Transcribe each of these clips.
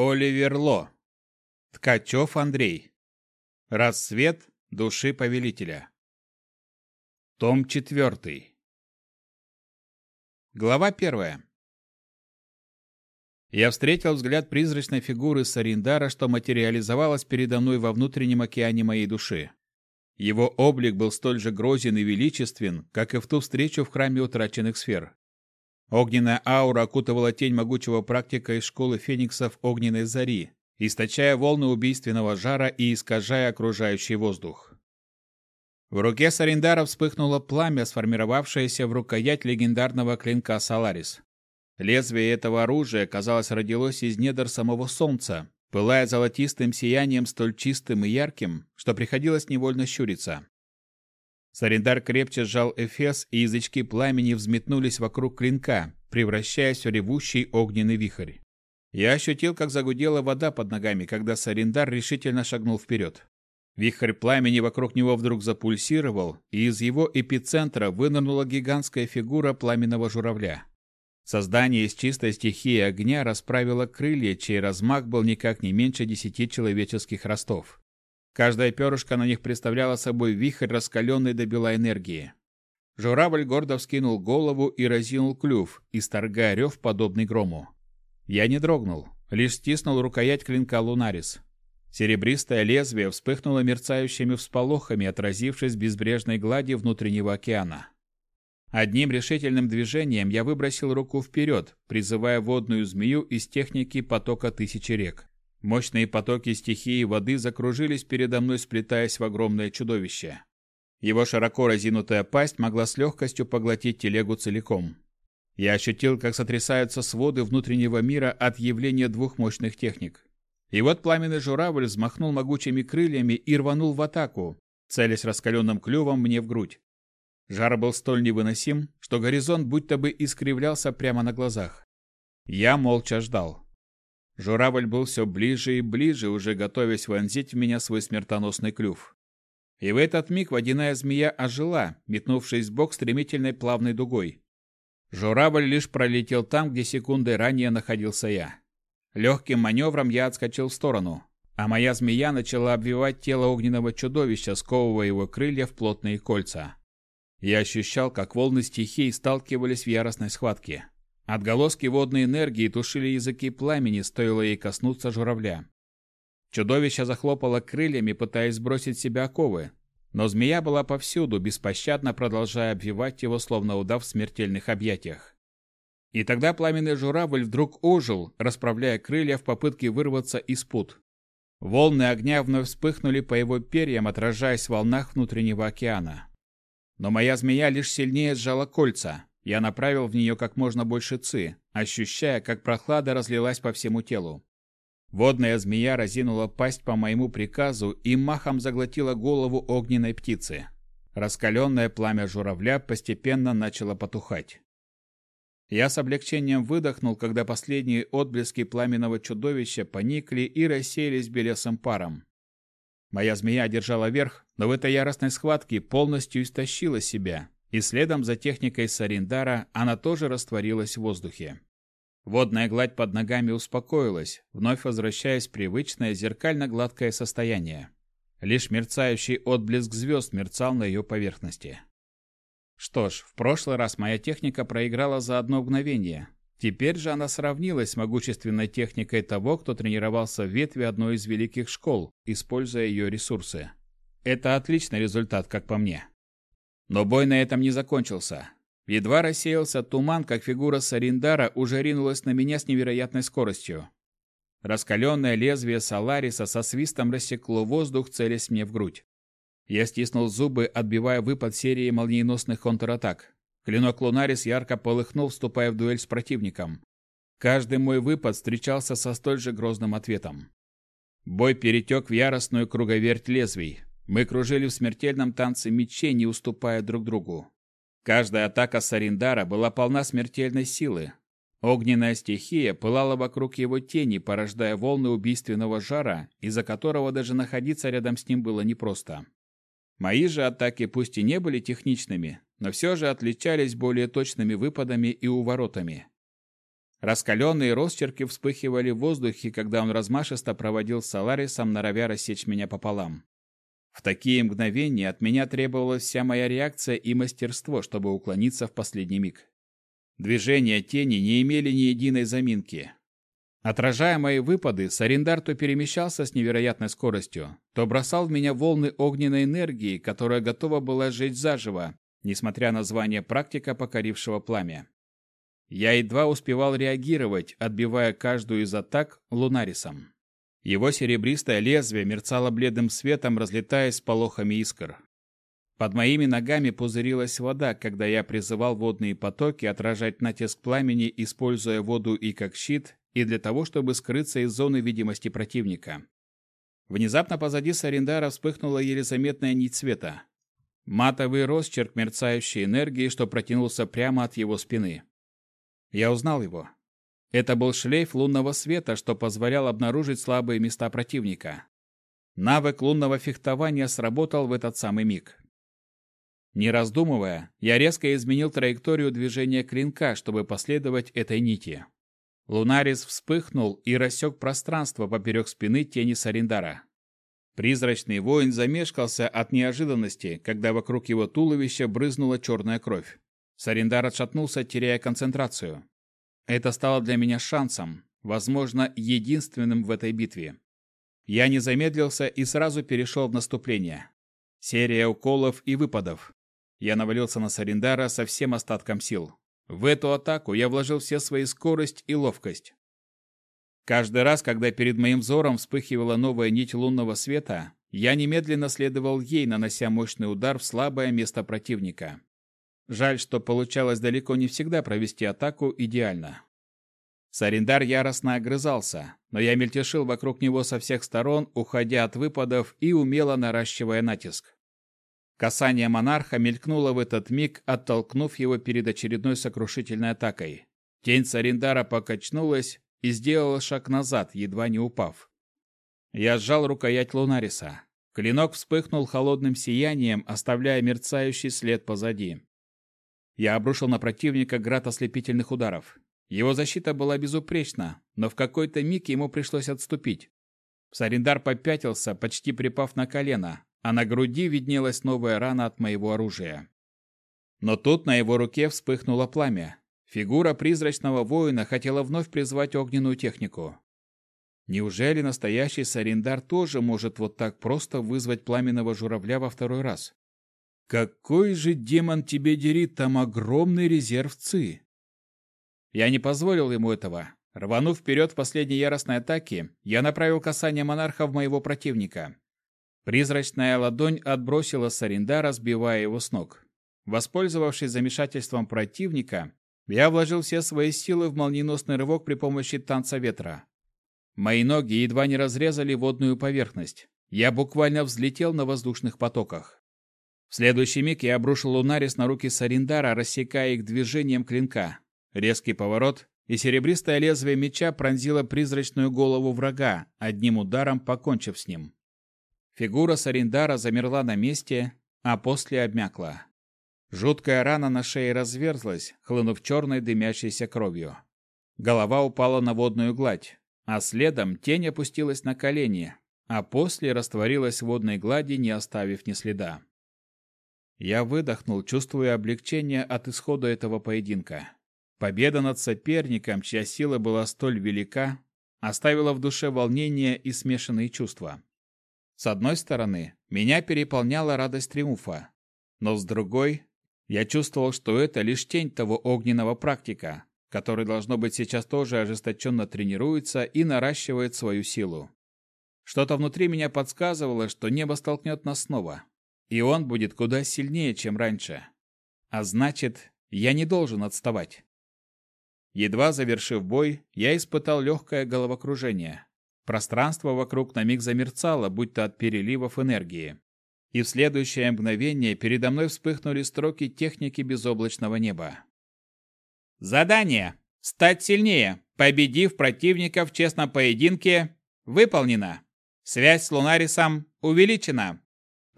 Оливер Ло. Ткачев Андрей. Рассвет души повелителя. Том 4. Глава 1. Я встретил взгляд призрачной фигуры Сариндара, что материализовалась передо мной во внутреннем океане моей души. Его облик был столь же грозен и величествен, как и в ту встречу в храме утраченных сфер. Огненная аура окутывала тень могучего практика из школы фениксов огненной зари, источая волны убийственного жара и искажая окружающий воздух. В руке Сариндара вспыхнуло пламя, сформировавшееся в рукоять легендарного клинка Саларис. Лезвие этого оружия, казалось, родилось из недр самого солнца, пылая золотистым сиянием столь чистым и ярким, что приходилось невольно щуриться. Сарендар крепче сжал эфес, и язычки пламени взметнулись вокруг клинка, превращаясь в ревущий огненный вихрь. Я ощутил, как загудела вода под ногами, когда Сарендар решительно шагнул вперед. Вихрь пламени вокруг него вдруг запульсировал, и из его эпицентра вынырнула гигантская фигура пламенного журавля. Создание из чистой стихии огня расправило крылья, чей размах был никак не меньше десяти человеческих ростов. Каждая перышко на них представляла собой вихрь раскаленной до бела энергии. Журавль гордо вскинул голову и разинул клюв, исторгая рев, подобный грому. Я не дрогнул, лишь стиснул рукоять клинка Лунарис. Серебристое лезвие вспыхнуло мерцающими всполохами, отразившись в безбрежной глади внутреннего океана. Одним решительным движением я выбросил руку вперед, призывая водную змею из техники потока тысячи рек. Мощные потоки стихии воды закружились передо мной, сплетаясь в огромное чудовище. Его широко разинутая пасть могла с легкостью поглотить телегу целиком. Я ощутил, как сотрясаются своды внутреннего мира от явления двух мощных техник. И вот пламенный журавль взмахнул могучими крыльями и рванул в атаку, целясь раскаленным клювом мне в грудь. Жар был столь невыносим, что горизонт будто бы искривлялся прямо на глазах. Я молча ждал. Журавль был все ближе и ближе, уже готовясь вонзить в меня свой смертоносный клюв. И в этот миг водяная змея ожила, метнувшись в бок стремительной плавной дугой. Журавль лишь пролетел там, где секундой ранее находился я. Легким маневром я отскочил в сторону, а моя змея начала обвивать тело огненного чудовища, сковывая его крылья в плотные кольца. Я ощущал, как волны стихий сталкивались в яростной схватке. Отголоски водной энергии тушили языки пламени, стоило ей коснуться журавля. Чудовище захлопало крыльями, пытаясь сбросить себя оковы, но змея была повсюду, беспощадно продолжая обвивать его, словно удав в смертельных объятиях. И тогда пламенный журавль вдруг ожил, расправляя крылья в попытке вырваться из пут. Волны огня вновь вспыхнули по его перьям, отражаясь в волнах внутреннего океана. Но моя змея лишь сильнее сжала кольца. Я направил в нее как можно больше ци, ощущая, как прохлада разлилась по всему телу. Водная змея разинула пасть по моему приказу и махом заглотила голову огненной птицы. Раскаленное пламя журавля постепенно начало потухать. Я с облегчением выдохнул, когда последние отблески пламенного чудовища поникли и рассеялись белесым паром. Моя змея держала верх, но в этой яростной схватке полностью истощила себя, и следом за техникой Сариндара она тоже растворилась в воздухе. Водная гладь под ногами успокоилась, вновь возвращаясь в привычное зеркально-гладкое состояние. Лишь мерцающий отблеск звезд мерцал на ее поверхности. Что ж, в прошлый раз моя техника проиграла за одно мгновение. Теперь же она сравнилась с могущественной техникой того, кто тренировался в ветви одной из великих школ, используя ее ресурсы. Это отличный результат, как по мне. Но бой на этом не закончился. Едва рассеялся туман, как фигура Сариндара уже ринулась на меня с невероятной скоростью. Раскаленное лезвие Салариса со свистом рассекло воздух, целясь мне в грудь. Я стиснул зубы, отбивая выпад серии молниеносных контратак. Клинок Лунарис ярко полыхнул, вступая в дуэль с противником. Каждый мой выпад встречался со столь же грозным ответом. Бой перетек в яростную круговерть лезвий. Мы кружили в смертельном танце мечей, не уступая друг другу. Каждая атака Сариндара была полна смертельной силы. Огненная стихия пылала вокруг его тени, порождая волны убийственного жара, из-за которого даже находиться рядом с ним было непросто. Мои же атаки пусть и не были техничными, но все же отличались более точными выпадами и уворотами. Раскаленные росчерки вспыхивали в воздухе, когда он размашисто проводил Соларисом, норовя рассечь меня пополам. В такие мгновения от меня требовалась вся моя реакция и мастерство, чтобы уклониться в последний миг. Движения тени не имели ни единой заминки. Отражая мои выпады, Сариндар то перемещался с невероятной скоростью, то бросал в меня волны огненной энергии, которая готова была сжечь заживо, несмотря на звание практика, покорившего пламя. Я едва успевал реагировать, отбивая каждую из атак лунарисом. Его серебристое лезвие мерцало бледным светом, разлетаясь полохами искр. Под моими ногами пузырилась вода, когда я призывал водные потоки отражать натиск пламени, используя воду и как щит, и для того, чтобы скрыться из зоны видимости противника. Внезапно позади Сарендара вспыхнула еле заметная нить света. Матовый росчерк мерцающей энергии, что протянулся прямо от его спины. Я узнал его. Это был шлейф лунного света, что позволял обнаружить слабые места противника. Навык лунного фехтования сработал в этот самый миг. Не раздумывая, я резко изменил траекторию движения клинка, чтобы последовать этой нити. Лунарис вспыхнул и рассек пространство поперек спины тени Сарендара. Призрачный воин замешкался от неожиданности, когда вокруг его туловища брызнула черная кровь. Сарендар отшатнулся, теряя концентрацию. Это стало для меня шансом, возможно, единственным в этой битве. Я не замедлился и сразу перешел в наступление. Серия уколов и выпадов. Я навалился на Сарендара со всем остатком сил. В эту атаку я вложил все свои скорость и ловкость. Каждый раз, когда перед моим взором вспыхивала новая нить лунного света, я немедленно следовал ей, нанося мощный удар в слабое место противника. Жаль, что получалось далеко не всегда провести атаку идеально. Сариндар яростно огрызался, но я мельтешил вокруг него со всех сторон, уходя от выпадов и умело наращивая натиск. Касание монарха мелькнуло в этот миг, оттолкнув его перед очередной сокрушительной атакой. Тень Сариндара покачнулась и сделала шаг назад, едва не упав. Я сжал рукоять Лунариса. Клинок вспыхнул холодным сиянием, оставляя мерцающий след позади. Я обрушил на противника град ослепительных ударов. Его защита была безупречна, но в какой-то миг ему пришлось отступить. Сариндар попятился, почти припав на колено, а на груди виднелась новая рана от моего оружия. Но тут на его руке вспыхнуло пламя. Фигура призрачного воина хотела вновь призвать огненную технику. Неужели настоящий Сариндар тоже может вот так просто вызвать пламенного журавля во второй раз? Какой же демон тебе дерит там огромный резерв ЦИ? Я не позволил ему этого. Рванув вперед в последней яростной атаке, я направил касание монарха в моего противника. Призрачная ладонь отбросила Саринда, сбивая его с ног. Воспользовавшись замешательством противника, я вложил все свои силы в молниеносный рывок при помощи танца ветра. Мои ноги едва не разрезали водную поверхность. Я буквально взлетел на воздушных потоках. В следующий миг я обрушил Лунарис на руки Сариндара, рассекая их движением клинка. Резкий поворот, и серебристое лезвие меча пронзило призрачную голову врага, одним ударом покончив с ним. Фигура Сариндара замерла на месте, а после обмякла. Жуткая рана на шее разверзлась, хлынув черной дымящейся кровью. Голова упала на водную гладь, а следом тень опустилась на колени, а после растворилась в водной глади, не оставив ни следа. Я выдохнул, чувствуя облегчение от исхода этого поединка. Победа над соперником, чья сила была столь велика, оставила в душе волнение и смешанные чувства. С одной стороны, меня переполняла радость триумфа, но с другой, я чувствовал, что это лишь тень того огненного практика, который, должно быть, сейчас тоже ожесточенно тренируется и наращивает свою силу. Что-то внутри меня подсказывало, что небо столкнет нас снова, и он будет куда сильнее, чем раньше. А значит, я не должен отставать. Едва завершив бой, я испытал легкое головокружение. Пространство вокруг на миг замерцало, будто от переливов энергии. И в следующее мгновение передо мной вспыхнули строки техники безоблачного неба. Задание «Стать сильнее, победив противника в честном поединке» выполнено. Связь с Лунарисом увеличена.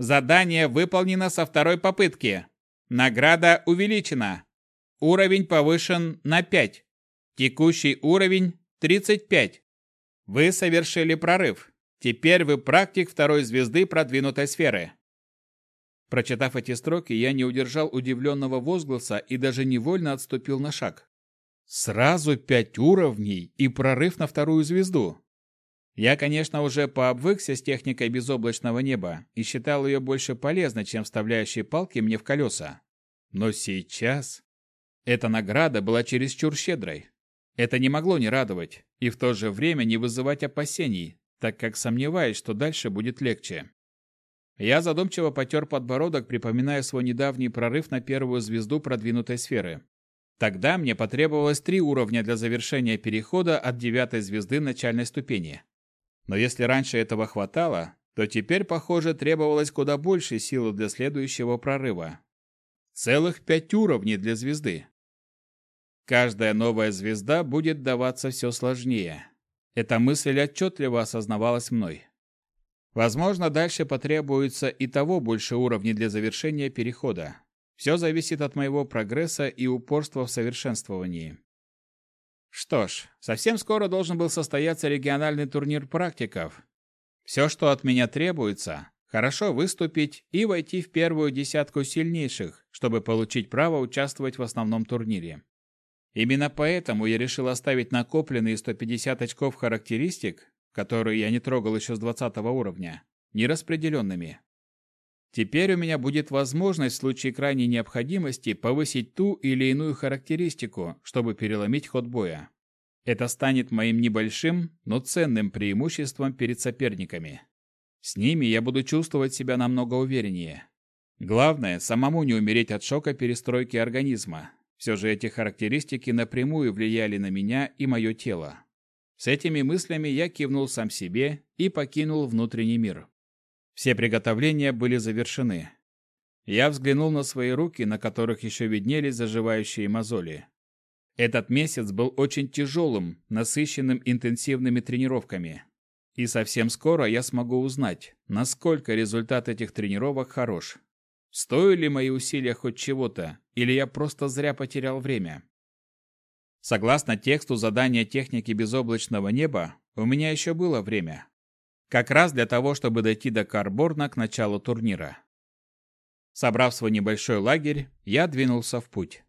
Задание выполнено со второй попытки. Награда увеличена. Уровень повышен на 5. Текущий уровень 35. Вы совершили прорыв. Теперь вы практик второй звезды продвинутой сферы. Прочитав эти строки, я не удержал удивленного возгласа и даже невольно отступил на шаг. Сразу пять уровней и прорыв на вторую звезду. Я, конечно, уже пообвыкся с техникой безоблачного неба и считал ее больше полезной, чем вставляющие палки мне в колеса. Но сейчас... Эта награда была чересчур щедрой. Это не могло не радовать и в то же время не вызывать опасений, так как сомневаюсь, что дальше будет легче. Я задумчиво потер подбородок, припоминая свой недавний прорыв на первую звезду продвинутой сферы. Тогда мне потребовалось три уровня для завершения перехода от девятой звезды начальной ступени. Но если раньше этого хватало, то теперь, похоже, требовалось куда больше силы для следующего прорыва. Целых пять уровней для звезды. Каждая новая звезда будет даваться все сложнее. Эта мысль отчетливо осознавалась мной. Возможно, дальше потребуется и того больше уровней для завершения перехода. Все зависит от моего прогресса и упорства в совершенствовании. Что ж, совсем скоро должен был состояться региональный турнир практиков. Все, что от меня требуется, хорошо выступить и войти в первую десятку сильнейших, чтобы получить право участвовать в основном турнире. Именно поэтому я решил оставить накопленные 150 очков характеристик которые я не трогал еще с 20 уровня, нераспределенными. Теперь у меня будет возможность в случае крайней необходимости повысить ту или иную характеристику, чтобы переломить ход боя. Это станет моим небольшим, но ценным преимуществом перед соперниками. С ними я буду чувствовать себя намного увереннее. Главное, самому не умереть от шока перестройки организма. Все же эти характеристики напрямую влияли на меня и мое тело. С этими мыслями я кивнул сам себе и покинул внутренний мир. Все приготовления были завершены. Я взглянул на свои руки, на которых еще виднелись заживающие мозоли. Этот месяц был очень тяжелым, насыщенным интенсивными тренировками. И совсем скоро я смогу узнать, насколько результат этих тренировок хорош. Стоили мои усилия хоть чего-то, или я просто зря потерял время? Согласно тексту задания техники безоблачного неба, у меня еще было время. Как раз для того, чтобы дойти до Карборна к началу турнира. Собрав свой небольшой лагерь, я двинулся в путь.